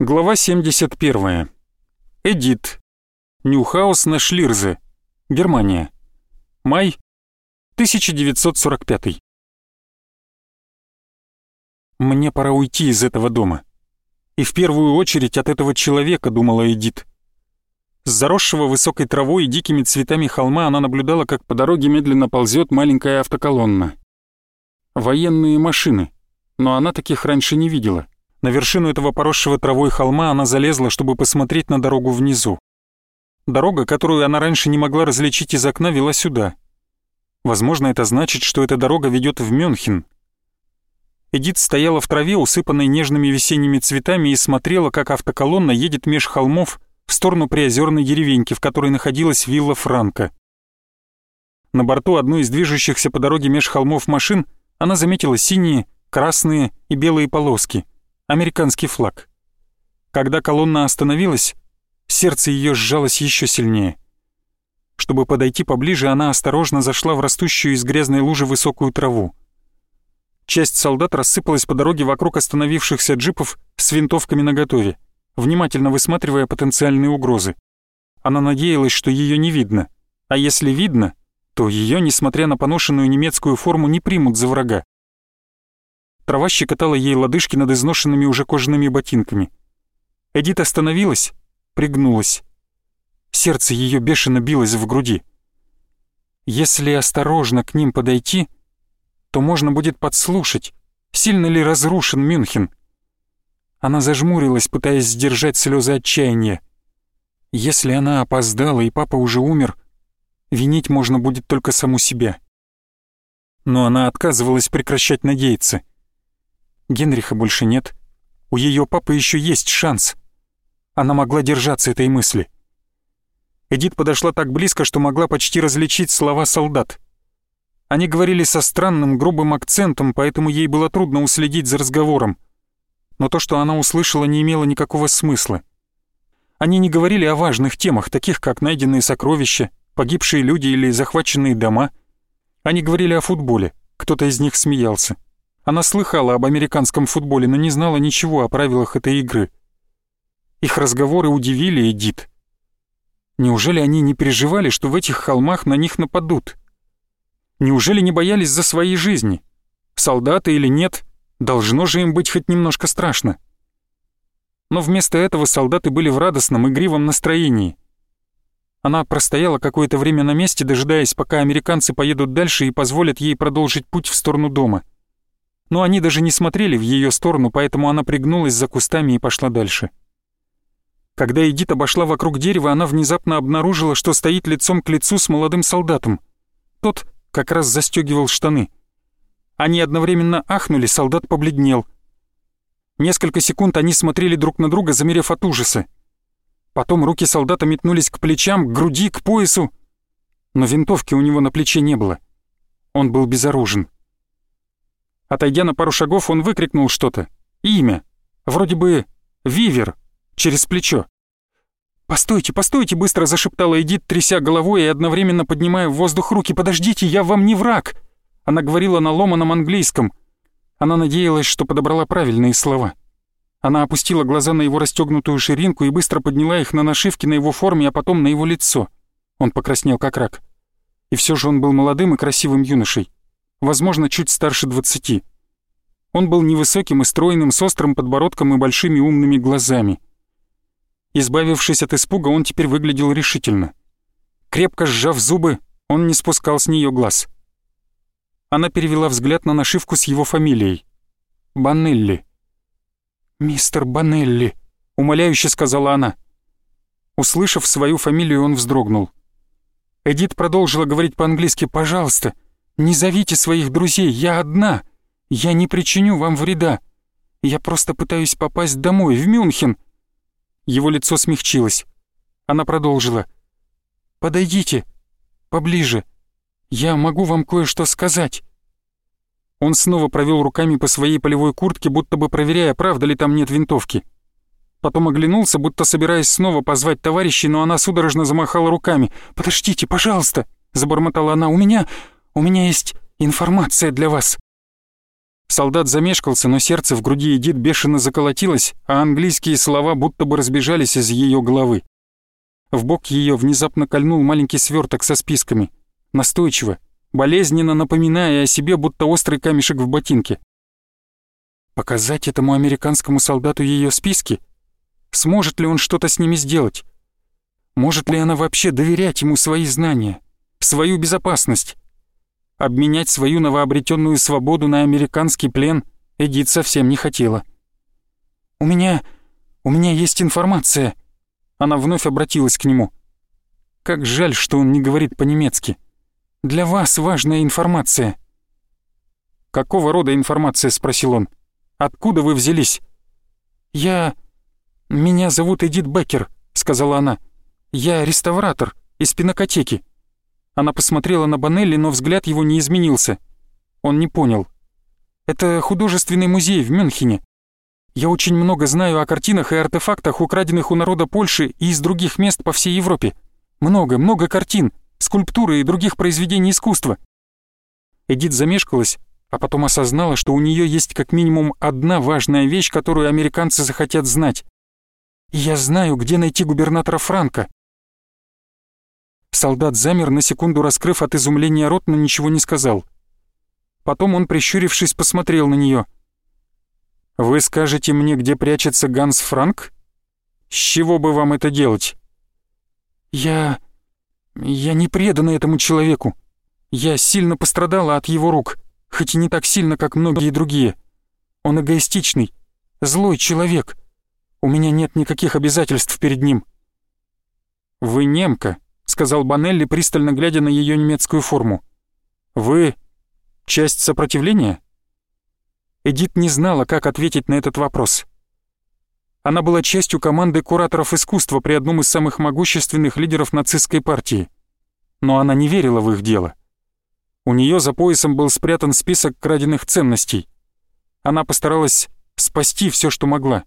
Глава 71. Эдит. Ньюхаус на Шлирзе. Германия. Май 1945. Мне пора уйти из этого дома. И в первую очередь от этого человека, думала Эдит. С заросшего высокой травой и дикими цветами холма она наблюдала, как по дороге медленно ползет маленькая автоколонна. Военные машины, но она таких раньше не видела. На вершину этого поросшего травой холма она залезла, чтобы посмотреть на дорогу внизу. Дорога, которую она раньше не могла различить из окна, вела сюда. Возможно, это значит, что эта дорога ведет в Мюнхен. Эдит стояла в траве, усыпанной нежными весенними цветами, и смотрела, как автоколонна едет меж холмов в сторону приозерной деревеньки, в которой находилась вилла Франка. На борту одной из движущихся по дороге меж холмов машин она заметила синие, красные и белые полоски — американский флаг. Когда колонна остановилась, сердце ее сжалось еще сильнее. Чтобы подойти поближе, она осторожно зашла в растущую из грязной лужи высокую траву. Часть солдат рассыпалась по дороге вокруг остановившихся джипов с винтовками наготове, внимательно высматривая потенциальные угрозы. Она надеялась, что ее не видно, а если видно, то ее, несмотря на поношенную немецкую форму, не примут за врага. Трава щекотала ей лодыжки над изношенными уже кожаными ботинками. Эдит остановилась, пригнулась. Сердце ее бешено билось в груди. Если осторожно к ним подойти, то можно будет подслушать, сильно ли разрушен Мюнхен. Она зажмурилась, пытаясь сдержать слезы отчаяния. Если она опоздала и папа уже умер, винить можно будет только саму себя. Но она отказывалась прекращать надеяться. Генриха больше нет. У ее папы еще есть шанс. Она могла держаться этой мысли. Эдит подошла так близко, что могла почти различить слова солдат. Они говорили со странным, грубым акцентом, поэтому ей было трудно уследить за разговором. Но то, что она услышала, не имело никакого смысла. Они не говорили о важных темах, таких как найденные сокровища, погибшие люди или захваченные дома. Они говорили о футболе, кто-то из них смеялся. Она слыхала об американском футболе, но не знала ничего о правилах этой игры. Их разговоры удивили Эдит. Неужели они не переживали, что в этих холмах на них нападут? Неужели не боялись за свои жизни? Солдаты или нет, должно же им быть хоть немножко страшно. Но вместо этого солдаты были в радостном, игривом настроении. Она простояла какое-то время на месте, дожидаясь, пока американцы поедут дальше и позволят ей продолжить путь в сторону дома — но они даже не смотрели в ее сторону, поэтому она пригнулась за кустами и пошла дальше. Когда Эдит обошла вокруг дерева, она внезапно обнаружила, что стоит лицом к лицу с молодым солдатом. Тот как раз застегивал штаны. Они одновременно ахнули, солдат побледнел. Несколько секунд они смотрели друг на друга, замерев от ужаса. Потом руки солдата метнулись к плечам, к груди, к поясу. Но винтовки у него на плече не было. Он был безоружен. Отойдя на пару шагов, он выкрикнул что-то. Имя. Вроде бы «Вивер» через плечо. «Постойте, постойте!» — быстро зашептала Эдит, тряся головой и одновременно поднимая в воздух руки. «Подождите, я вам не враг!» Она говорила на ломаном английском. Она надеялась, что подобрала правильные слова. Она опустила глаза на его расстегнутую ширинку и быстро подняла их на нашивки на его форме, а потом на его лицо. Он покраснел как рак. И все же он был молодым и красивым юношей возможно, чуть старше двадцати. Он был невысоким и стройным, с острым подбородком и большими умными глазами. Избавившись от испуга, он теперь выглядел решительно. Крепко сжав зубы, он не спускал с нее глаз. Она перевела взгляд на нашивку с его фамилией. Банелли. «Мистер Банелли», — умоляюще сказала она. Услышав свою фамилию, он вздрогнул. Эдит продолжила говорить по-английски «пожалуйста», не зовите своих друзей, я одна. Я не причиню вам вреда. Я просто пытаюсь попасть домой, в Мюнхен». Его лицо смягчилось. Она продолжила. «Подойдите, поближе. Я могу вам кое-что сказать». Он снова провел руками по своей полевой куртке, будто бы проверяя, правда ли там нет винтовки. Потом оглянулся, будто собираясь снова позвать товарищей, но она судорожно замахала руками. «Подождите, пожалуйста!» — забормотала она. «У меня... У меня есть информация для вас». Солдат замешкался, но сердце в груди Эдит бешено заколотилось, а английские слова будто бы разбежались из ее головы. В бок ее внезапно кольнул маленький сверток со списками. Настойчиво, болезненно напоминая о себе, будто острый камешек в ботинке. Показать этому американскому солдату ее списки? Сможет ли он что-то с ними сделать? Может ли она вообще доверять ему свои знания, свою безопасность? Обменять свою новообретенную свободу на американский плен Эдит совсем не хотела. «У меня... у меня есть информация». Она вновь обратилась к нему. «Как жаль, что он не говорит по-немецки. Для вас важная информация». «Какого рода информация?» — спросил он. «Откуда вы взялись?» «Я... меня зовут Эдит Беккер», — сказала она. «Я реставратор из пинокотеки». Она посмотрела на Банелли, но взгляд его не изменился. Он не понял. «Это художественный музей в Мюнхене. Я очень много знаю о картинах и артефактах, украденных у народа Польши и из других мест по всей Европе. Много, много картин, скульптуры и других произведений искусства». Эдит замешкалась, а потом осознала, что у нее есть как минимум одна важная вещь, которую американцы захотят знать. «Я знаю, где найти губернатора Франка. Солдат замер, на секунду раскрыв от изумления рот, но ничего не сказал. Потом он, прищурившись, посмотрел на нее. «Вы скажете мне, где прячется Ганс Франк? С чего бы вам это делать?» «Я... я не предана этому человеку. Я сильно пострадала от его рук, хоть и не так сильно, как многие другие. Он эгоистичный, злой человек. У меня нет никаких обязательств перед ним». «Вы немка», сказал Банелли, пристально глядя на ее немецкую форму. «Вы часть сопротивления?» Эдит не знала, как ответить на этот вопрос. Она была частью команды кураторов искусства при одном из самых могущественных лидеров нацистской партии. Но она не верила в их дело. У нее за поясом был спрятан список краденных ценностей. Она постаралась спасти все, что могла.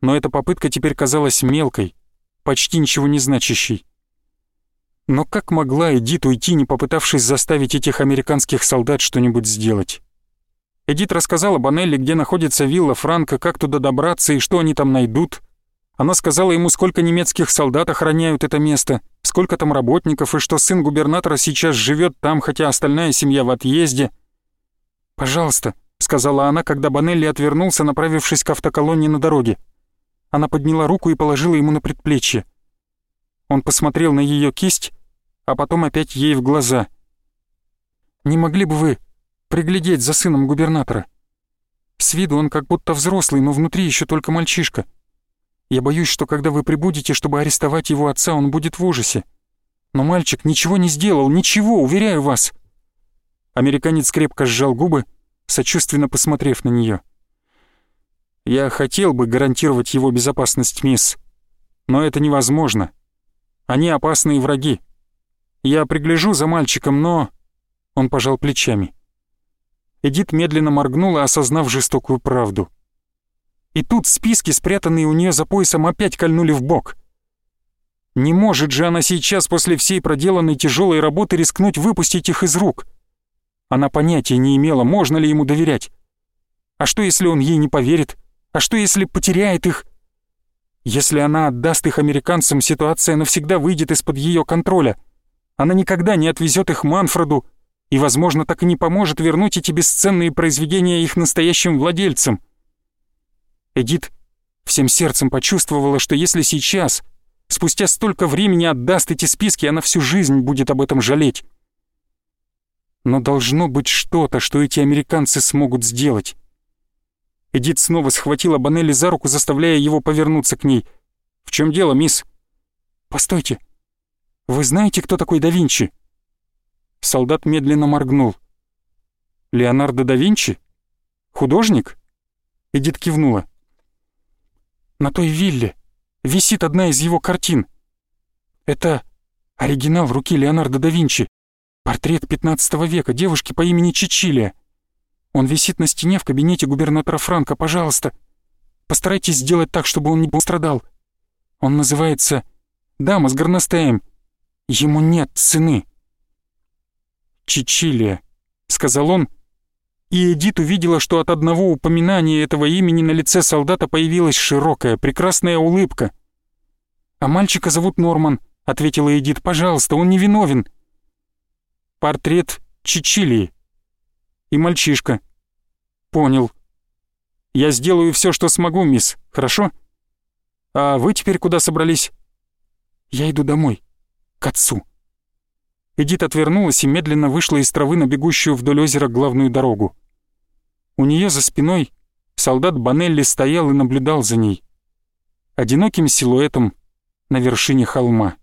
Но эта попытка теперь казалась мелкой, почти ничего не значащей. Но как могла Эдит уйти, не попытавшись заставить этих американских солдат что-нибудь сделать? Эдит рассказала Банелли, где находится вилла Франка, как туда добраться и что они там найдут. Она сказала ему, сколько немецких солдат охраняют это место, сколько там работников и что сын губернатора сейчас живет там, хотя остальная семья в отъезде. «Пожалуйста», — сказала она, когда Банелли отвернулся, направившись к автоколонне на дороге. Она подняла руку и положила ему на предплечье. Он посмотрел на ее кисть, а потом опять ей в глаза. «Не могли бы вы приглядеть за сыном губернатора? С виду он как будто взрослый, но внутри еще только мальчишка. Я боюсь, что когда вы прибудете, чтобы арестовать его отца, он будет в ужасе. Но мальчик ничего не сделал, ничего, уверяю вас». Американец крепко сжал губы, сочувственно посмотрев на нее. «Я хотел бы гарантировать его безопасность, мисс, но это невозможно. Они опасные враги. Я пригляжу за мальчиком, но...» Он пожал плечами. Эдит медленно моргнула, осознав жестокую правду. И тут списки, спрятанные у нее за поясом, опять кольнули в бок. Не может же она сейчас, после всей проделанной тяжелой работы, рискнуть выпустить их из рук. Она понятия не имела, можно ли ему доверять. А что, если он ей не поверит? А что, если потеряет их? Если она отдаст их американцам, ситуация навсегда выйдет из-под ее контроля — она никогда не отвезет их Манфреду и, возможно, так и не поможет вернуть эти бесценные произведения их настоящим владельцам. Эдит всем сердцем почувствовала, что если сейчас, спустя столько времени отдаст эти списки, она всю жизнь будет об этом жалеть. Но должно быть что-то, что эти американцы смогут сделать. Эдит снова схватила Банелли за руку, заставляя его повернуться к ней. «В чем дело, мисс?» «Постойте», вы знаете, кто такой да Винчи?» Солдат медленно моргнул. «Леонардо да Винчи? Художник?» Эдит кивнула. «На той вилле висит одна из его картин. Это оригинал руки Леонардо да Винчи. Портрет 15 века девушки по имени Чичилия. Он висит на стене в кабинете губернатора Франка. Пожалуйста, постарайтесь сделать так, чтобы он не пострадал. Он называется «Дама с горностаем». Ему нет цены. «Чичилия», — сказал он и Эдит увидела, что от одного упоминания этого имени на лице солдата появилась широкая, прекрасная улыбка. «А мальчика зовут Норман», — ответила Эдит. «Пожалуйста, он не виновен». «Портрет Чичилии. И мальчишка». «Понял. Я сделаю все, что смогу, мисс, хорошо? А вы теперь куда собрались?» «Я иду домой, к отцу». Эдит отвернулась и медленно вышла из травы на бегущую вдоль озера главную дорогу. У нее за спиной солдат Банелли стоял и наблюдал за ней. Одиноким силуэтом на вершине холма.